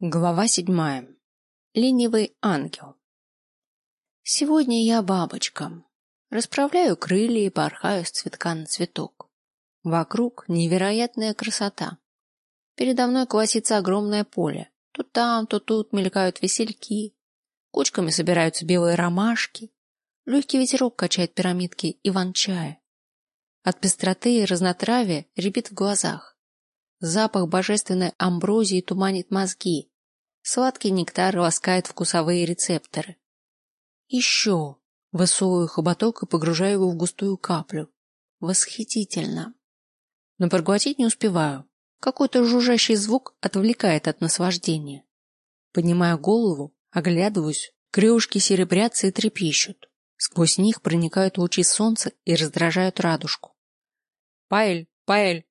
Глава седьмая. Ленивый ангел. Сегодня я бабочка. Расправляю крылья и порхаю с цветка на цветок. Вокруг невероятная красота. Передо мной колосится огромное поле. То там, то тут мелькают весельки. Кучками собираются белые ромашки. Легкий ветерок качает пирамидки иван-чая. От пестроты и разнотравия рябит в глазах. Запах божественной амброзии туманит мозги. Сладкий нектар ласкает вкусовые рецепторы. Еще. Высовываю хоботок и погружаю его в густую каплю. Восхитительно. Но проглотить не успеваю. Какой-то жужжащий звук отвлекает от наслаждения. Поднимаю голову, оглядываюсь, крылышки серебрятся и трепещут. Сквозь них проникают лучи солнца и раздражают радужку. Паэль, Паэль,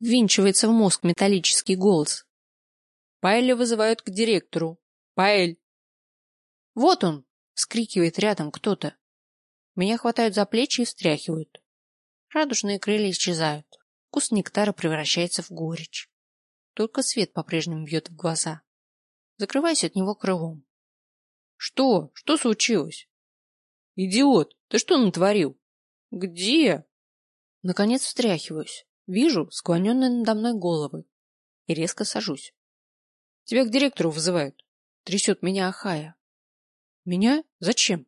Ввинчивается в мозг металлический голос. Паэля вызывают к директору. Паэль. Вот он! Вскрикивает рядом кто-то. Меня хватают за плечи и встряхивают. Радужные крылья исчезают. Вкус нектара превращается в горечь. Только свет по-прежнему бьет в глаза. Закрываюсь от него крылом. Что? Что случилось? Идиот, ты что натворил? Где? Наконец встряхиваюсь. Вижу склоненные надо мной головы и резко сажусь. Тебя к директору вызывают. Трясет меня Ахая. Меня? Зачем?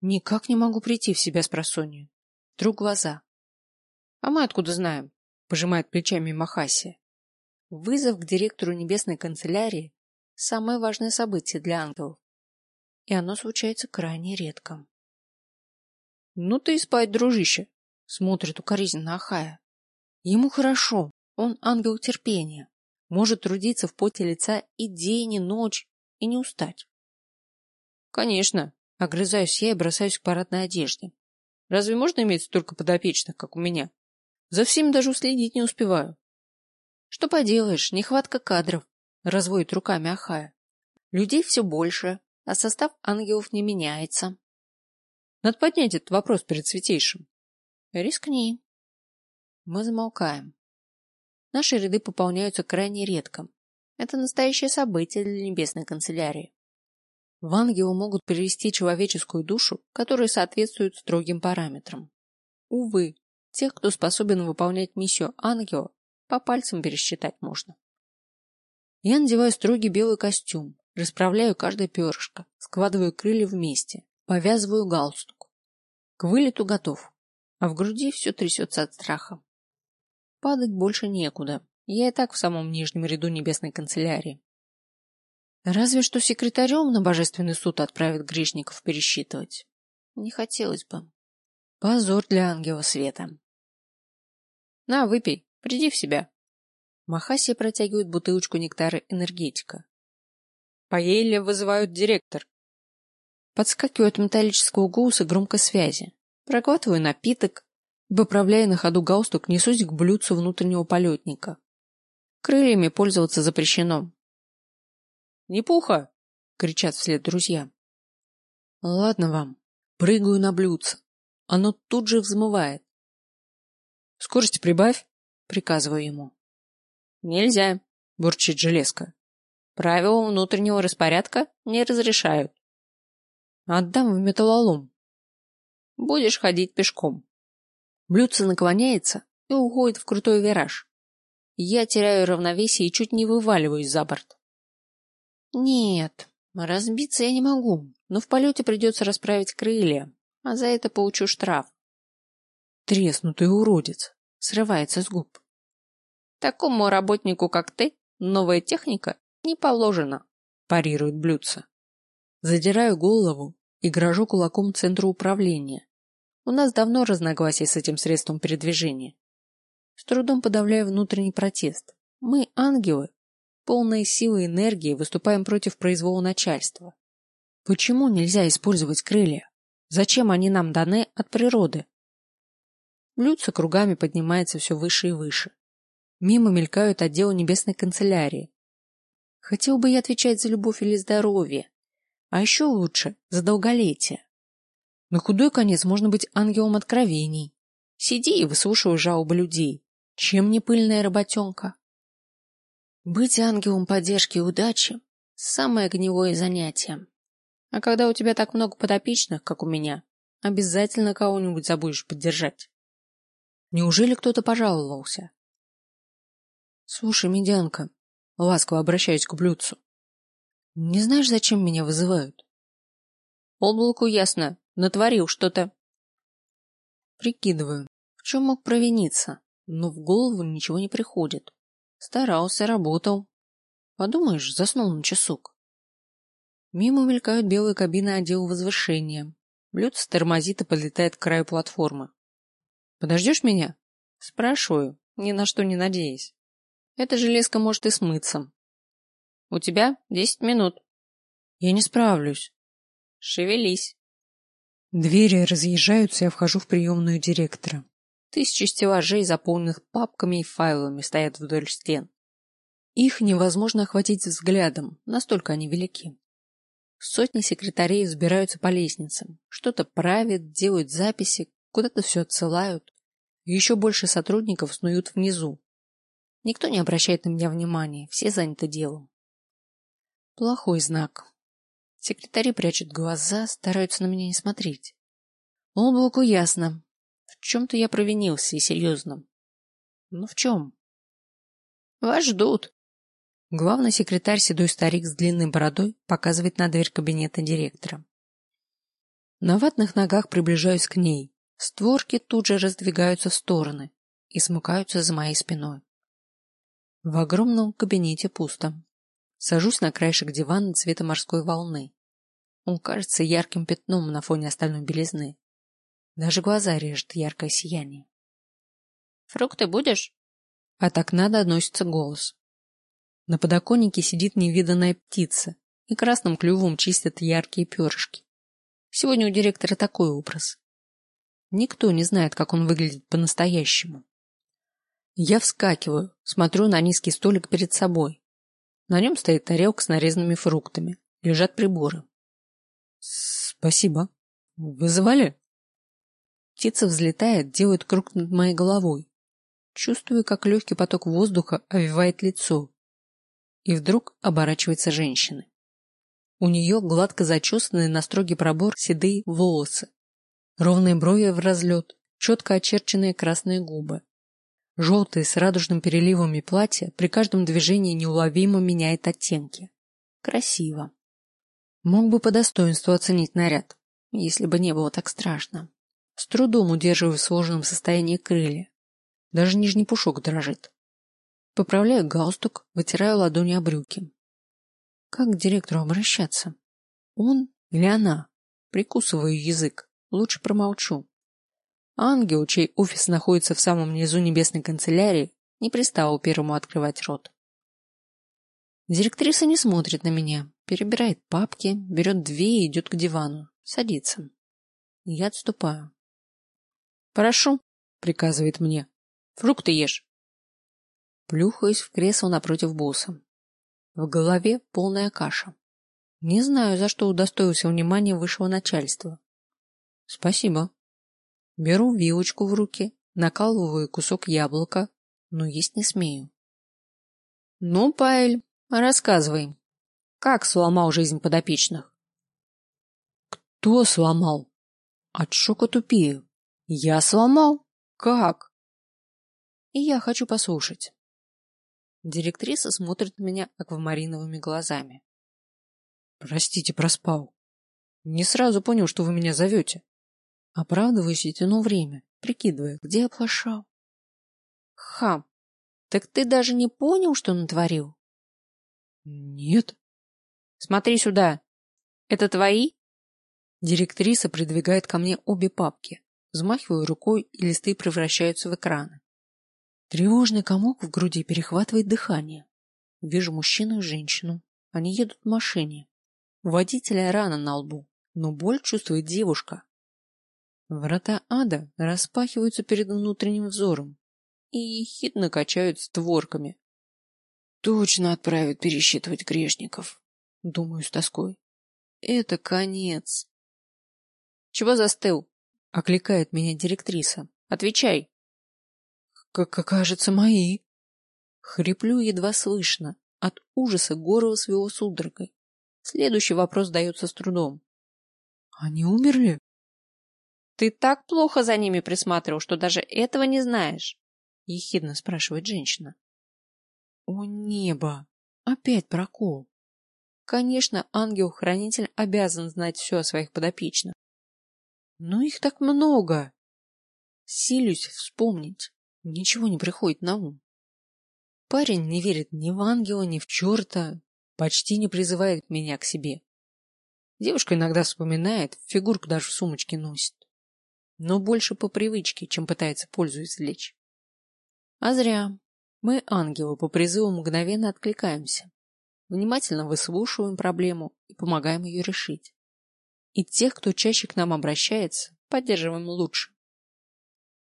Никак не могу прийти в себя с просонья. Тру глаза. А мы откуда знаем? Пожимает плечами Махасия. Вызов к директору небесной канцелярии – самое важное событие для ангелов. И оно случается крайне редко. Ну ты и спать, дружище, смотрит укоризненно Ахая. Ему хорошо, он ангел терпения, может трудиться в поте лица и день, и ночь, и не устать. Конечно, огрызаюсь я и бросаюсь к парадной одежде. Разве можно иметь столько подопечных, как у меня? За всем даже уследить не успеваю. Что поделаешь, нехватка кадров, разводит руками Ахая. Людей все больше, а состав ангелов не меняется. Надо поднять этот вопрос перед святейшим. Рискни. Мы замолкаем. Наши ряды пополняются крайне редко. Это настоящее событие для небесной канцелярии. В ангелы могут перевести человеческую душу, которая соответствует строгим параметрам. Увы, тех, кто способен выполнять миссию ангела, по пальцам пересчитать можно. Я надеваю строгий белый костюм, расправляю каждое перышко, складываю крылья вместе, повязываю галстук. К вылету готов, а в груди все трясется от страха. Падать больше некуда. Я и так в самом нижнем ряду небесной канцелярии. Разве что секретарем на божественный суд отправят грешников пересчитывать. Не хотелось бы. Позор для ангела света. На, выпей, приди в себя. Махасия протягивает бутылочку нектара энергетика. Поели вызывают директор. Подскакиваю от металлического голоса громкой связи. Проглатываю напиток, Выправляя на ходу галстук, несусь к блюдцу внутреннего полетника. Крыльями пользоваться запрещено. «Не пуха!» — кричат вслед друзья. «Ладно вам. Прыгаю на блюдце. Оно тут же взмывает. «Скорость прибавь!» — приказываю ему. «Нельзя!» — бурчит железка. «Правила внутреннего распорядка не разрешают». «Отдам в металлолом». «Будешь ходить пешком». Блюдце наклоняется и уходит в крутой вираж. Я теряю равновесие и чуть не вываливаюсь за борт. Нет, разбиться я не могу, но в полете придется расправить крылья, а за это получу штраф. Треснутый уродец, срывается с губ. Такому работнику, как ты, новая техника не положена, парирует блюдце. Задираю голову и грожу кулаком центру управления, у нас давно разногласия с этим средством передвижения. С трудом подавляю внутренний протест. Мы, ангелы, полные силы и энергии, выступаем против произвола начальства. Почему нельзя использовать крылья? Зачем они нам даны от природы? Люца кругами поднимается все выше и выше. Мимо мелькают отделы небесной канцелярии. Хотел бы я отвечать за любовь или здоровье, а еще лучше за долголетие. На худой конец можно быть ангелом откровений. Сиди и выслушивай жалобы людей. Чем не пыльная работенка? Быть ангелом поддержки и удачи Самое гневое занятие. А когда у тебя так много подопечных, как у меня, обязательно кого-нибудь забудешь поддержать. Неужели кто-то пожаловался? Слушай, медянка, ласково обращаюсь к блюдцу. Не знаешь, зачем меня вызывают? Облаку ясно, натворил что-то. Прикидываю, в чем мог провиниться, но в голову ничего не приходит. Старался, работал. Подумаешь, заснул на часок. Мимо мелькают белые кабины отдела возвышения. Блюдце тормозит и подлетает к краю платформы. Подождешь меня? Спрашиваю, ни на что не надеясь. Эта железка может и смыться. У тебя десять минут. Я не справлюсь. Шевелись. Двери разъезжаются, я вхожу в приемную директора. Тысячи стеллажей, заполненных папками и файлами, стоят вдоль стен. Их невозможно охватить взглядом, настолько они велики. Сотни секретарей взбираются по лестницам, что-то правят, делают записи, куда-то все отсылают. Еще больше сотрудников снуют внизу, Никто не обращает на меня внимания, все заняты делом. Плохой знак. Секретари прячут глаза, стараются на меня не смотреть. Облаку ясно. В чем-то я провинился и серьезно. Но в чем? Вас ждут. Главный секретарь, седой старик с длинной бородой, показывает на дверь кабинета директора. На ватных ногах приближаюсь к ней. Створки тут же раздвигаются в стороны и смыкаются за моей спиной. В огромном кабинете пусто. Сажусь на краешек дивана цвета морской волны. Он кажется ярким пятном на фоне остальной белизны. Даже глаза режет яркое сияние. «Фрукты будешь?» От окна доносится голос. На подоконнике сидит невиданная птица и красным клювом чистят яркие перышки. Сегодня у директора такой образ. Никто не знает, как он выглядит по-настоящему. Я вскакиваю, смотрю на низкий столик перед собой. На нем стоит тарелка с нарезанными фруктами. Лежат приборы. Спасибо. Вызывали? Птица взлетает, делает круг над моей головой. Чувствую, как легкий поток воздуха овивает лицо. И вдруг оборачивается женщина. У нее гладко зачесанные на строгий пробор седые волосы, ровные брови в разлет, четко очерченные красные губы. Желтое с радужным переливами платье при каждом движении неуловимо меняет оттенки. Красиво. Мог бы по достоинству оценить наряд, если бы не было так страшно. С трудом удерживаю в сложенном состоянии крылья. Даже нижний пушок дрожит. Поправляю галстук, вытираю ладони о брюки. Как к директору обращаться? Он или она? Прикусываю язык. Лучше промолчу. Ангел, чей офис находится в самом низу небесной канцелярии, не пристал первому открывать рот. Директриса не смотрит на меня, перебирает папки, берет две и идет к дивану, садится. Я отступаю. «Прошу», — приказывает мне, — «фрукты ешь». Плюхаюсь в кресло напротив босса. В голове полная каша. Не знаю, за что удостоился внимания высшего начальства. Спасибо. Беру вилочку в руки, накалываю кусок яблока, но есть не смею. Ну, Паэль, рассказывай, как сломал жизнь подопечных? Кто сломал? От шока тупею. Я сломал? Как? И я хочу послушать. Директриса смотрит на меня аквамариновыми глазами. Простите, проспал. Не сразу понял, что вы меня зовете. Оправдываюсь и тяну время, прикидывая, где оплошал. Хам, так ты даже не понял, что натворил? Нет. Смотри сюда. Это твои? Директриса придвигает ко мне обе папки. Взмахиваю рукой, и листы превращаются в экраны. Тревожный комок в груди перехватывает дыхание. Вижу мужчину и женщину. Они едут в машине. У водителя рана на лбу, но боль чувствует девушка. Врата ада распахиваются перед внутренним взором и ехидно качают створками. Точно отправят пересчитывать грешников, думаю с тоской. Это конец. Чего застыл? Окликает меня директриса. Отвечай. Как кажется, мои. Хриплю едва слышно, От ужаса горло свело судорогой. Следующий вопрос дается с трудом. Они умерли? Ты так плохо за ними присматривал, что даже этого не знаешь? Ехидно спрашивает женщина. О небо! Опять прокол. Конечно, ангел-хранитель обязан знать все о своих подопечных. Но их так много. Силюсь вспомнить. Ничего не приходит на ум. Парень не верит ни в ангела, ни в черта, почти не призывает меня к себе. Девушка иногда вспоминает, фигурку даже в сумочке носит. Но больше по привычке, чем пытается пользу извлечь. А зря. Мы, ангелы, по призыву мгновенно откликаемся. Внимательно выслушиваем проблему и помогаем ее решить. И тех, кто чаще к нам обращается, поддерживаем лучше.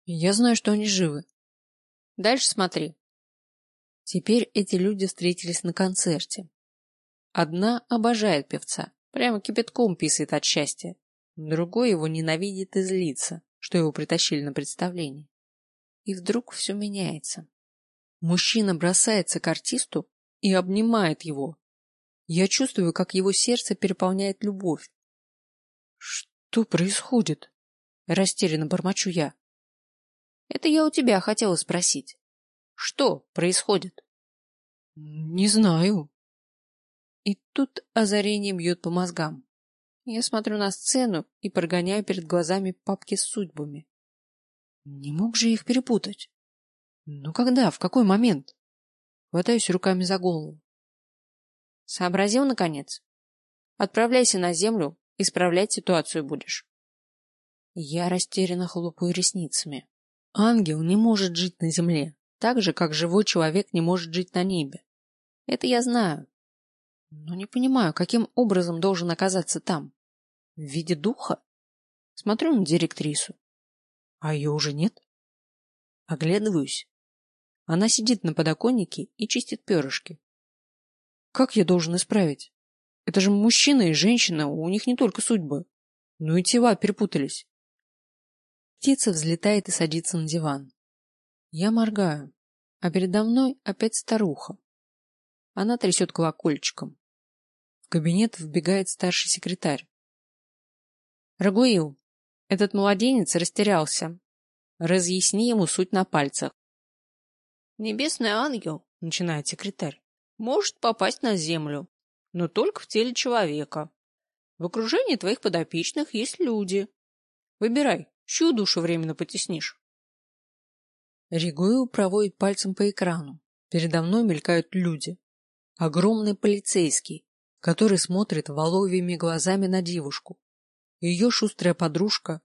Я знаю, что они живы. Дальше смотри. Теперь эти люди встретились на концерте. Одна обожает певца, прямо кипятком писает от счастья. Другой его ненавидит и злится, что его притащили на представление. И вдруг все меняется. Мужчина бросается к артисту и обнимает его. Я чувствую, как его сердце переполняет любовь. Что происходит? Растерянно бормочу я. Это я у тебя хотела спросить. Что происходит? Не знаю. И тут озарение бьет по мозгам. Я смотрю на сцену и прогоняю перед глазами папки с судьбами. Не мог же их перепутать? Ну когда, в какой момент? Хватаюсь руками за голову. Сообразил, наконец? Отправляйся на землю, исправлять ситуацию будешь. Я растерянно хлопаю ресницами. Ангел не может жить на земле, так же, как живой человек не может жить на небе. Это я знаю. Но не понимаю, каким образом должен оказаться там. В виде духа? Смотрю на директрису. А ее уже нет. Оглядываюсь. Она сидит на подоконнике и чистит перышки. Как я должен исправить? Это же мужчина и женщина, у них не только судьбы. Ну и тела перепутались. Птица взлетает и садится на диван. Я моргаю, а передо мной опять старуха. Она трясет колокольчиком. В кабинет вбегает старший секретарь. Рагуил, этот младенец растерялся. Разъясни ему суть на пальцах. Небесный ангел, начинает секретарь, может попасть на землю, но только в теле человека. В окружении твоих подопечных есть люди. Выбирай, чью душу временно потеснишь. Ригуил проводит пальцем по экрану. Передо мной мелькают люди. Огромный полицейский, который смотрит воловьими глазами на девушку. Ее шустрая подружка,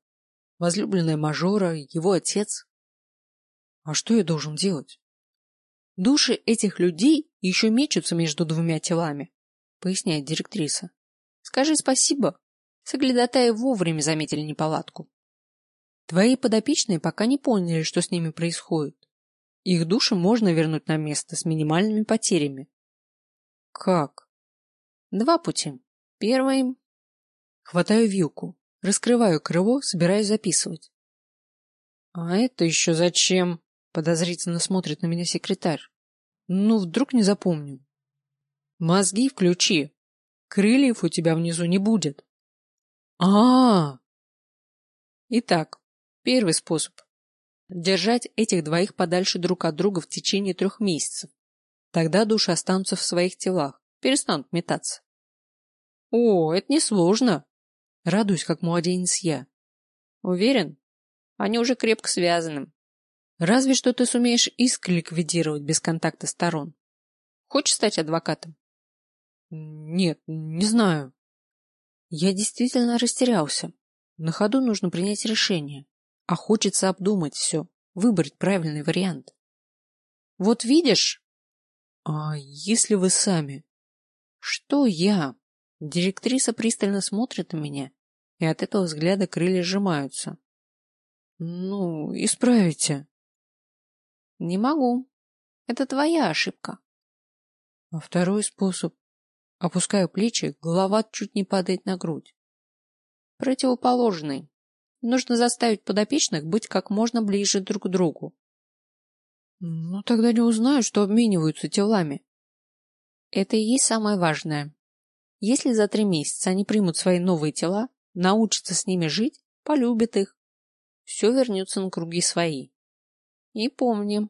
возлюбленная мажора, его отец. А что я должен делать? Души этих людей еще мечутся между двумя телами, поясняет директриса. Скажи спасибо. Соглядатаи вовремя заметили неполадку. Твои подопечные пока не поняли, что с ними происходит. Их души можно вернуть на место с минимальными потерями. Как? Два пути. Первый. Хватаю вилку, раскрываю крыло, собираюсь записывать. А это еще зачем? Подозрительно смотрит на меня секретарь. Ну, вдруг не запомню. Мозги включи. Крыльев у тебя внизу не будет. А, -а, -а. Итак, первый способ. Держать этих двоих подальше друг от друга в течение трех месяцев. Тогда души останутся в своих телах, перестанут метаться. О, это несложно. Радуюсь, как младенец я. Уверен? Они уже крепко связаны. Разве что ты сумеешь иск ликвидировать без контакта сторон. Хочешь стать адвокатом? Нет, не знаю. Я действительно растерялся. На ходу нужно принять решение, а хочется обдумать все, выбрать правильный вариант. Вот видишь? А если вы сами? Что я? Директриса пристально смотрит на меня, и от этого взгляда крылья сжимаются. Ну, исправите. Не могу. Это твоя ошибка. А второй способ. Опускаю плечи, голова чуть не падает на грудь. Противоположный. Нужно заставить подопечных быть как можно ближе друг к другу. Ну, тогда не узнаю, что обмениваются телами. Это и есть самое важное. Если за три месяца они примут свои новые тела, научатся с ними жить, полюбят их, все вернется на круги свои. И помни,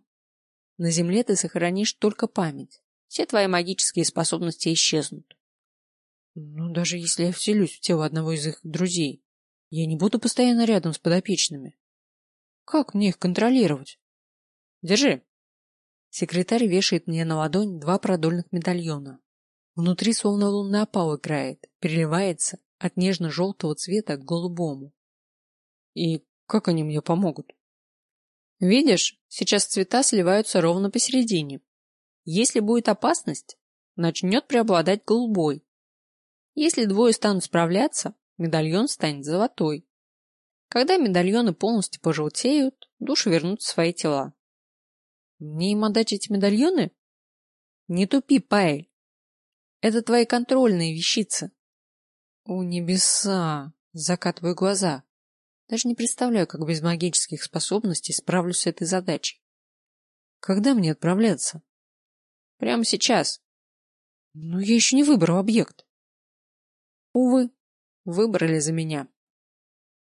на земле ты сохранишь только память. Все твои магические способности исчезнут. Ну, даже если я вселюсь в тело одного из их друзей, я не буду постоянно рядом с подопечными. Как мне их контролировать? Держи. Секретарь вешает мне на ладонь два продольных медальона. Внутри словно лунный опал играет, переливается от нежно-желтого цвета к голубому. И как они мне помогут? Видишь, сейчас цвета сливаются ровно посередине. Если будет опасность, начнет преобладать голубой. Если двое станут справляться, медальон станет золотой. Когда медальоны полностью пожелтеют, души вернут в свои тела. Мне им отдать эти медальоны? Не тупи, Пай. Это твои контрольные вещицы. О, небеса! Закатываю глаза. Даже не представляю, как без магических способностей справлюсь с этой задачей. Когда мне отправляться? Прямо сейчас. Но я еще не выбрал объект. Увы, выбрали за меня.